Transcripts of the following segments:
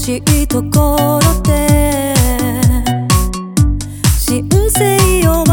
しいところで神聖を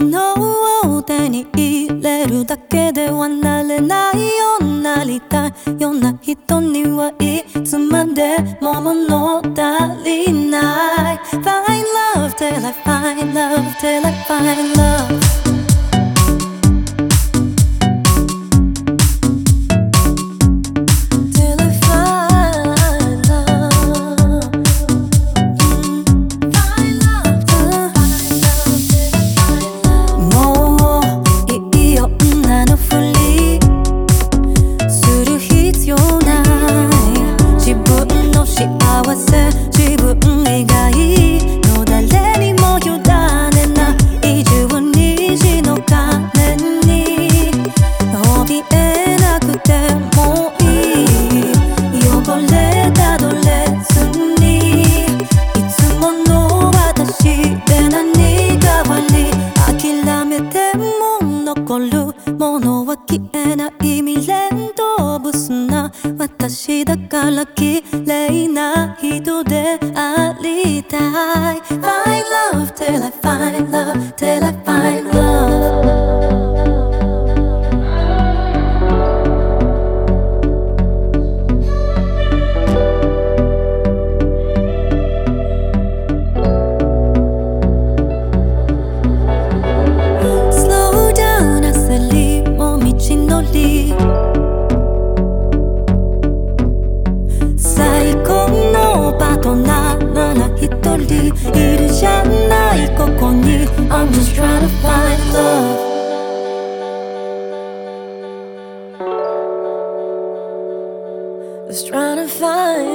のを手に入れるだけではなれないようになりたい。ような人にはいつまでも物足りない。Find love till I find love till I find love realita. Find love till I find love. 이르잖아 I'm just trying to find love. Just trying to find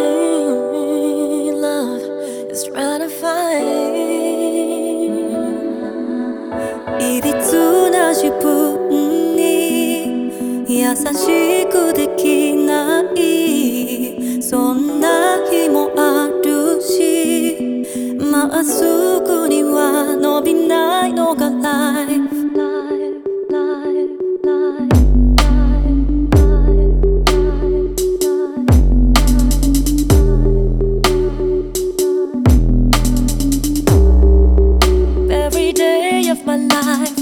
love. Just trying to find 今はすぐには伸びないのがライフ「Every day of my life.